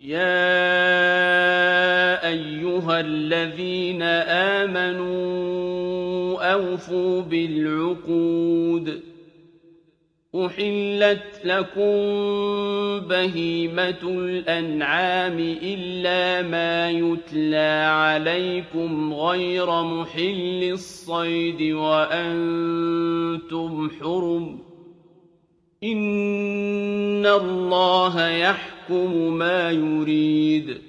يَا أَيُّهَا الَّذِينَ آمَنُوا أَوْفُوا بِالْعُقُودِ ۚ أُحِلَّتْ لَكُم بَهِيمَةُ الْأَنْعَامِ إِلَّا مَا يُتْلَىٰ عَلَيْكُمْ غَيْرَ مُحِلِّي الصَّيْدِ وَأَنتُمْ حُرُمٌ ۗ إِنَّ اللَّهَ يَحْكُمُ مَا يُرِيدُ